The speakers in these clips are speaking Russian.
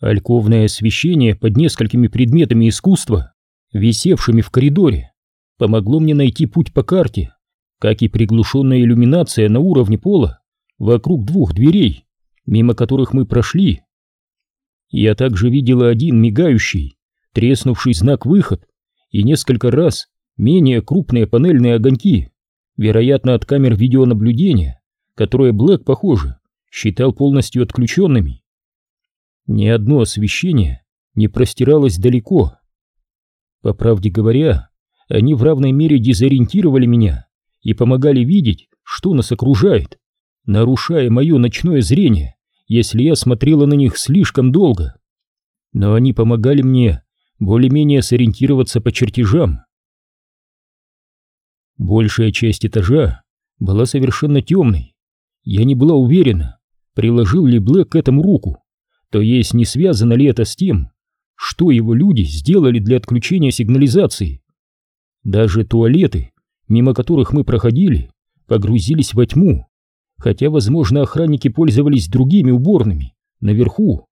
Альковное освещение под несколькими предметами искусства, висевшими в коридоре, помогло мне найти путь по карте, как и приглушенная иллюминация на уровне пола вокруг двух дверей, мимо которых мы прошли. Я также видела один мигающий, треснувший знак «Выход» и несколько раз менее крупные панельные огоньки, вероятно, от камер видеонаблюдения, которые Блэк, похоже, считал полностью отключенными. Ни одно освещение не простиралось далеко. По правде говоря, они в равной мере дезориентировали меня и помогали видеть, что нас окружает, нарушая мое ночное зрение, если я смотрела на них слишком долго. Но они помогали мне более-менее сориентироваться по чертежам. Большая часть этажа была совершенно темной. Я не была уверена, приложил ли Блэк к этому руку, то есть не связано ли это с тем, что его люди сделали для отключения сигнализации. Даже туалеты, мимо которых мы проходили, погрузились во тьму, хотя, возможно, охранники пользовались другими уборными, наверху.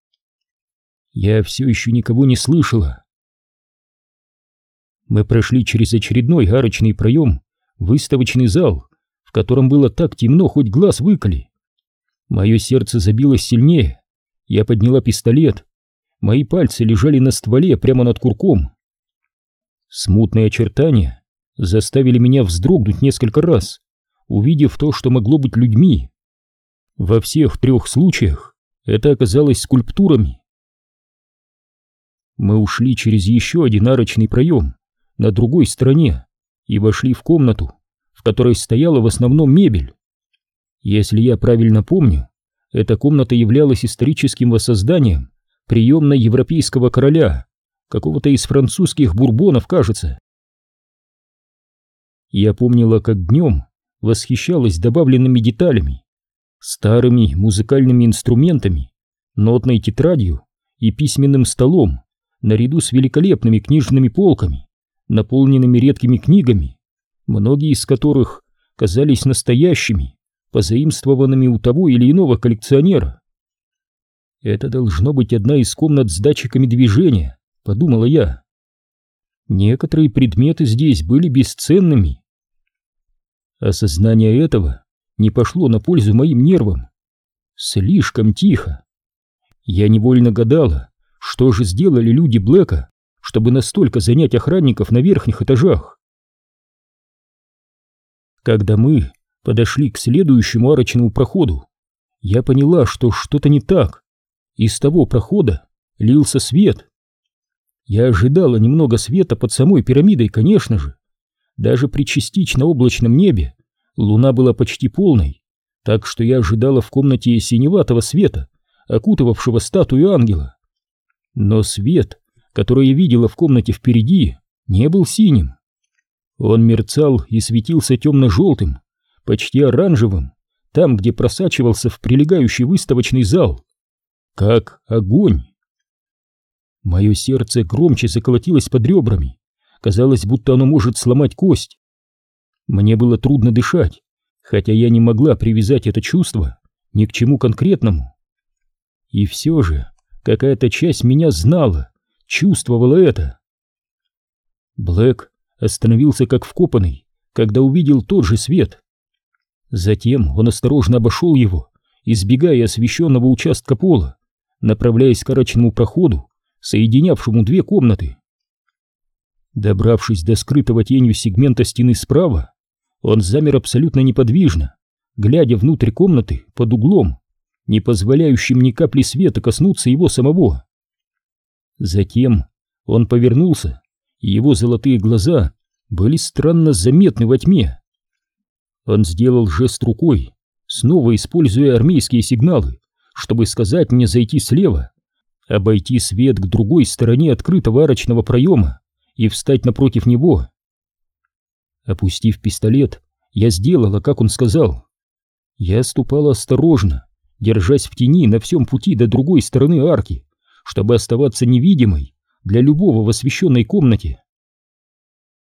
Я все еще никого не слышала. Мы прошли через очередной арочный проем, выставочный зал, в котором было так темно, хоть глаз выколи. Мое сердце забилось сильнее. Я подняла пистолет. Мои пальцы лежали на стволе прямо над курком. Смутные очертания заставили меня вздрогнуть несколько раз, увидев то, что могло быть людьми. Во всех трех случаях это оказалось скульптурами. Мы ушли через еще один арочный проем на другой стороне и вошли в комнату, в которой стояла в основном мебель. Если я правильно помню, эта комната являлась историческим воссозданием приемной европейского короля, какого-то из французских бурбонов, кажется. Я помнила, как днем восхищалась добавленными деталями, старыми музыкальными инструментами, нотной тетрадью и письменным столом, наряду с великолепными книжными полками, наполненными редкими книгами, многие из которых казались настоящими, позаимствованными у того или иного коллекционера. Это должно быть одна из комнат с датчиками движения, подумала я. Некоторые предметы здесь были бесценными. Осознание этого не пошло на пользу моим нервам. Слишком тихо. Я невольно гадала, что же сделали люди Блэка, чтобы настолько занять охранников на верхних этажах. Когда мы подошли к следующему арочному проходу, я поняла, что что-то не так. Из того прохода лился свет. Я ожидала немного света под самой пирамидой, конечно же. Даже при частично облачном небе луна была почти полной, так что я ожидала в комнате синеватого света, окутывавшего статую ангела. Но свет который я видела в комнате впереди, не был синим. Он мерцал и светился темно-желтым, почти оранжевым, там, где просачивался в прилегающий выставочный зал. Как огонь! Мое сердце громче заколотилось под ребрами. Казалось, будто оно может сломать кость. Мне было трудно дышать, хотя я не могла привязать это чувство ни к чему конкретному. И все же какая-то часть меня знала, чувствовала это. Блэк остановился как вкопанный, когда увидел тот же свет. Затем он осторожно обошел его, избегая освещенного участка пола, направляясь к арочному проходу, соединявшему две комнаты. Добравшись до скрытого тенью сегмента стены справа, он замер абсолютно неподвижно, глядя внутрь комнаты под углом, не позволяющим ни капли света коснуться его самого. Затем он повернулся, и его золотые глаза были странно заметны во тьме. Он сделал жест рукой, снова используя армейские сигналы, чтобы сказать мне зайти слева, обойти свет к другой стороне открытого арочного проема и встать напротив него. Опустив пистолет, я сделала, как он сказал. Я ступала осторожно, держась в тени на всем пути до другой стороны арки, чтобы оставаться невидимой для любого в освещенной комнате.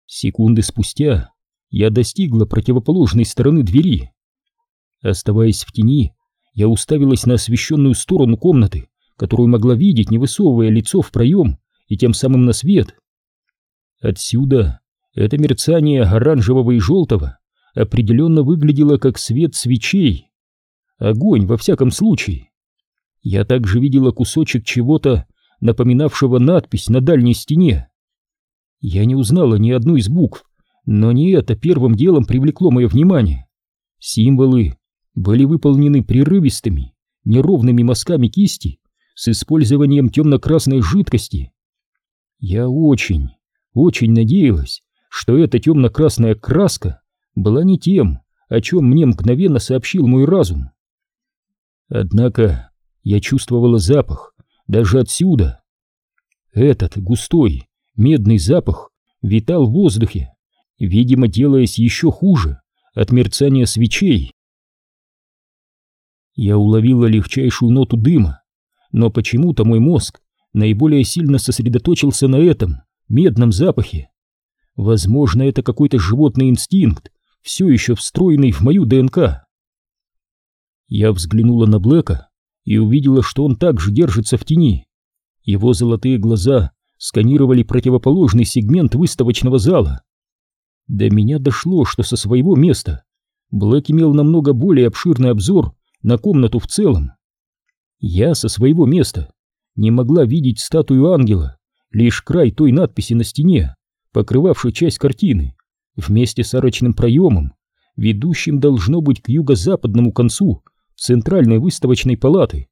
Секунды спустя я достигла противоположной стороны двери. Оставаясь в тени, я уставилась на освещенную сторону комнаты, которую могла видеть, не высовывая лицо в проем и тем самым на свет. Отсюда это мерцание оранжевого и желтого определенно выглядело как свет свечей. Огонь, во всяком случае. Я также видела кусочек чего-то, напоминавшего надпись на дальней стене. Я не узнала ни одну из букв, но не это первым делом привлекло мое внимание. Символы были выполнены прерывистыми, неровными мазками кисти с использованием темно-красной жидкости. Я очень, очень надеялась, что эта темно-красная краска была не тем, о чем мне мгновенно сообщил мой разум. Однако я чувствовала запах даже отсюда. Этот густой, медный запах витал в воздухе, видимо, делаясь еще хуже от мерцания свечей. Я уловила легчайшую ноту дыма, но почему-то мой мозг наиболее сильно сосредоточился на этом медном запахе. Возможно, это какой-то животный инстинкт, все еще встроенный в мою ДНК. Я взглянула на Блэка и увидела, что он также держится в тени. Его золотые глаза сканировали противоположный сегмент выставочного зала. До меня дошло, что со своего места Блэк имел намного более обширный обзор на комнату в целом. Я со своего места не могла видеть статую ангела, лишь край той надписи на стене, покрывавшей часть картины, вместе с арочным проемом, ведущим должно быть к юго-западному концу центральной выставочной палаты.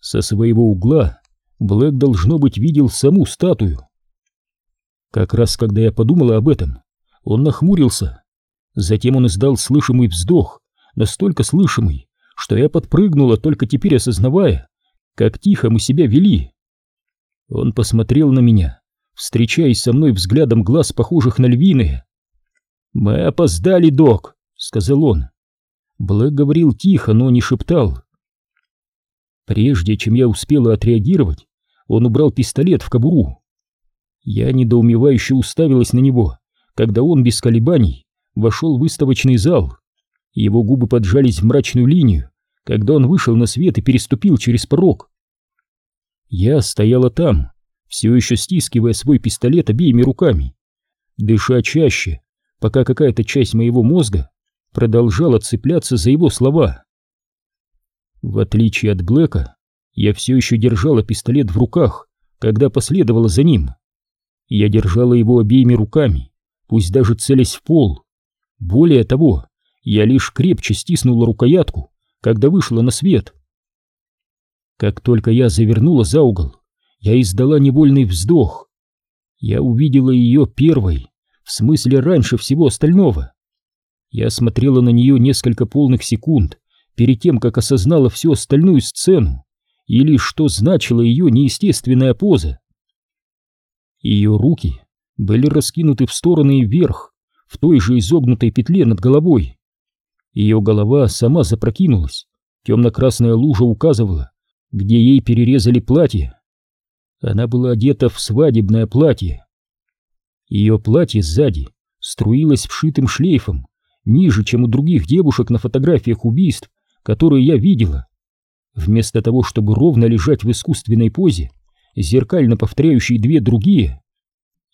Со своего угла Блэк, должно быть, видел саму статую. Как раз когда я подумала об этом, он нахмурился. Затем он издал слышимый вздох, настолько слышимый, что я подпрыгнула, только теперь осознавая, как тихо мы себя вели. Он посмотрел на меня, встречаясь со мной взглядом глаз, похожих на львиные. «Мы опоздали, док», — сказал он. Блэк говорил тихо, но не шептал. Прежде чем я успела отреагировать, он убрал пистолет в кобуру. Я недоумевающе уставилась на него, когда он без колебаний вошел в выставочный зал. Его губы поджались в мрачную линию, когда он вышел на свет и переступил через порог. Я стояла там, все еще стискивая свой пистолет обеими руками, дыша чаще, пока какая-то часть моего мозга продолжала цепляться за его слова. В отличие от Блэка, я все еще держала пистолет в руках, когда последовала за ним. Я держала его обеими руками, пусть даже целясь в пол. Более того, я лишь крепче стиснула рукоятку, когда вышла на свет. Как только я завернула за угол, я издала невольный вздох. Я увидела ее первой, в смысле раньше всего остального. Я смотрела на нее несколько полных секунд перед тем, как осознала всю остальную сцену, или что значила ее неестественная поза. Ее руки были раскинуты в стороны и вверх, в той же изогнутой петле над головой. Ее голова сама запрокинулась, темно-красная лужа указывала, где ей перерезали платье. Она была одета в свадебное платье. Ее платье сзади струилось вшитым шлейфом, ниже, чем у других девушек на фотографиях убийств, которые я видела. Вместо того, чтобы ровно лежать в искусственной позе, зеркально повторяющей две другие,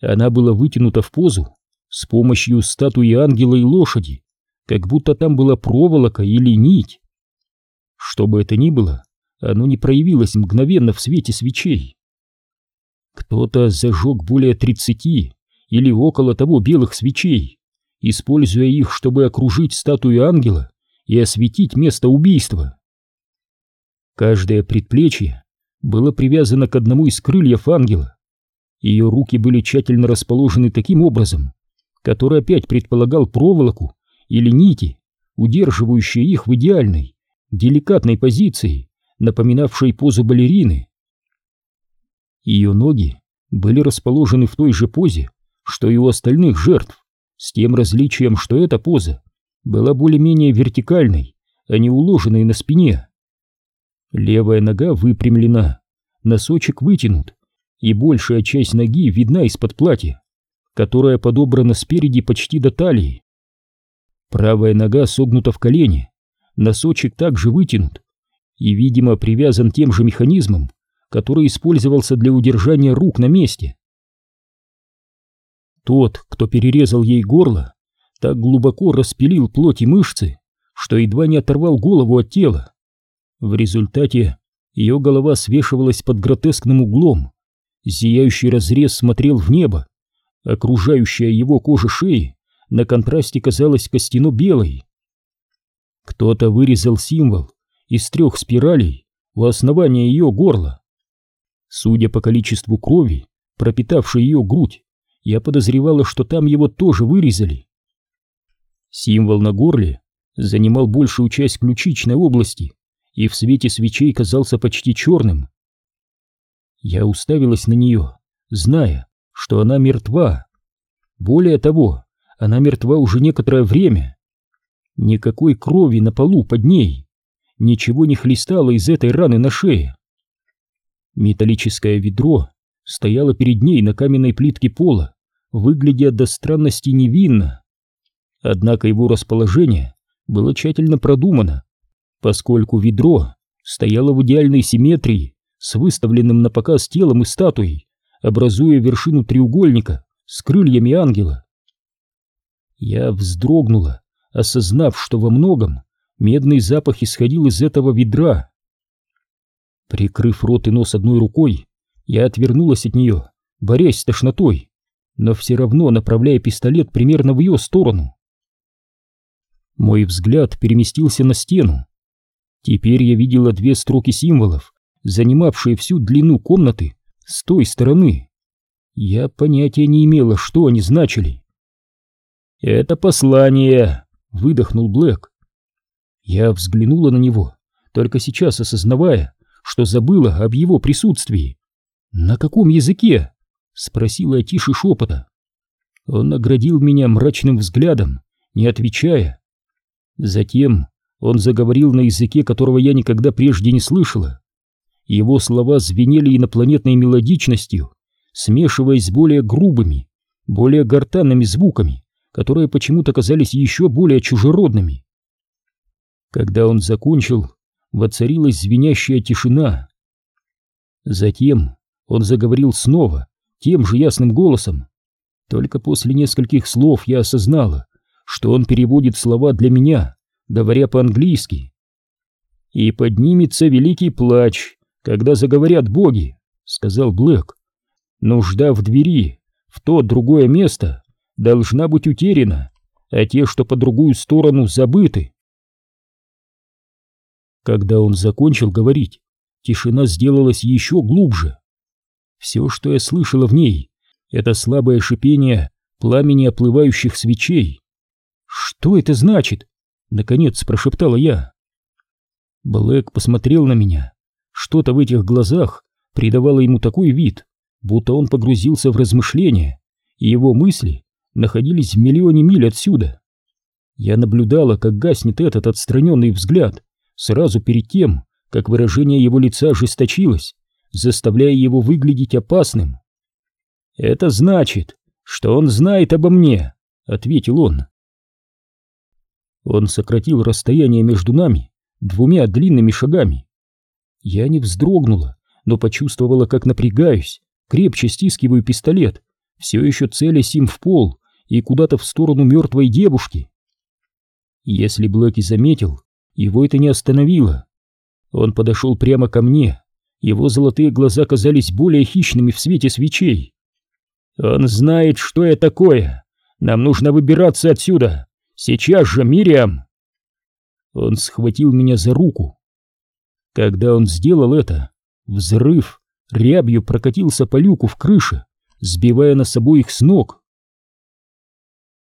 она была вытянута в позу с помощью статуи ангела и лошади, как будто там была проволока или нить. Что бы это ни было, оно не проявилось мгновенно в свете свечей. Кто-то зажег более тридцати или около того белых свечей, используя их, чтобы окружить статую ангела и осветить место убийства. Каждое предплечье было привязано к одному из крыльев ангела. Ее руки были тщательно расположены таким образом, который опять предполагал проволоку или нити, удерживающие их в идеальной, деликатной позиции, напоминавшей позу балерины. Ее ноги были расположены в той же позе, что и у остальных жертв, с тем различием, что эта поза была более-менее вертикальной, а не уложенной на спине. Левая нога выпрямлена, носочек вытянут, и большая часть ноги видна из-под платья, которое подобрано спереди почти до талии. Правая нога согнута в колени, носочек также вытянут, и, видимо, привязан тем же механизмом, который использовался для удержания рук на месте. Тот, кто перерезал ей горло, так глубоко распилил плоть и мышцы, что едва не оторвал голову от тела. В результате ее голова свешивалась под гротескным углом, зияющий разрез смотрел в небо, окружающая его кожа шеи на контрасте казалась костяно-белой. Кто-то вырезал символ из трех спиралей у основания ее горла. Судя по количеству крови, пропитавшей ее грудь, я подозревала, что там его тоже вырезали. Символ на горле занимал большую часть ключичной области и в свете свечей казался почти черным. Я уставилась на нее, зная, что она мертва. Более того, она мертва уже некоторое время. Никакой крови на полу под ней. Ничего не хлестало из этой раны на шее. Металлическое ведро стояло перед ней на каменной плитке пола, выглядя до странности невинно. Однако его расположение было тщательно продумано, поскольку ведро стояло в идеальной симметрии с выставленным на показ телом и статуей, образуя вершину треугольника с крыльями ангела. Я вздрогнула, осознав, что во многом медный запах исходил из этого ведра. Прикрыв рот и нос одной рукой, я отвернулась от нее, борясь с тошнотой, но все равно направляя пистолет примерно в ее сторону. Мой взгляд переместился на стену. Теперь я видела две строки символов, занимавшие всю длину комнаты с той стороны. Я понятия не имела, что они значили. «Это послание!» — выдохнул Блэк. Я взглянула на него, только сейчас осознавая, что забыла об его присутствии. «На каком языке?» — спросила я тише шепота. Он наградил меня мрачным взглядом, не отвечая. Затем он заговорил на языке, которого я никогда прежде не слышала. Его слова звенели инопланетной мелодичностью, смешиваясь с более грубыми, более гортанными звуками которые почему-то казались еще более чужеродными. Когда он закончил, воцарилась звенящая тишина. Затем он заговорил снова, тем же ясным голосом. Только после нескольких слов я осознала, что он переводит слова для меня, говоря по-английски. «И поднимется великий плач, когда заговорят боги», — сказал Блэк. «Нужда в двери, в то другое место, должна быть утеряна, а те, что по другую сторону, забыты. Когда он закончил говорить, тишина сделалась еще глубже. Все, что я слышала в ней, это слабое шипение пламени оплывающих свечей. «Что это значит?» — наконец прошептала я. Блэк посмотрел на меня. Что-то в этих глазах придавало ему такой вид, будто он погрузился в размышления, и его мысли находились в миллионе миль отсюда. Я наблюдала, как гаснет этот отстраненный взгляд, сразу перед тем, как выражение его лица ожесточилось, заставляя его выглядеть опасным. «Это значит, что он знает обо мне», — ответил он. Он сократил расстояние между нами двумя длинными шагами. Я не вздрогнула, но почувствовала, как напрягаюсь, крепче стискиваю пистолет, все еще целясь им в пол, и куда-то в сторону мертвой девушки. Если Блэки заметил, его это не остановило. Он подошел прямо ко мне, его золотые глаза казались более хищными в свете свечей. «Он знает, что я такое! Нам нужно выбираться отсюда! Сейчас же, Мириам!» Он схватил меня за руку. Когда он сделал это, взрыв рябью прокатился по люку в крыше, сбивая нас обоих с ног.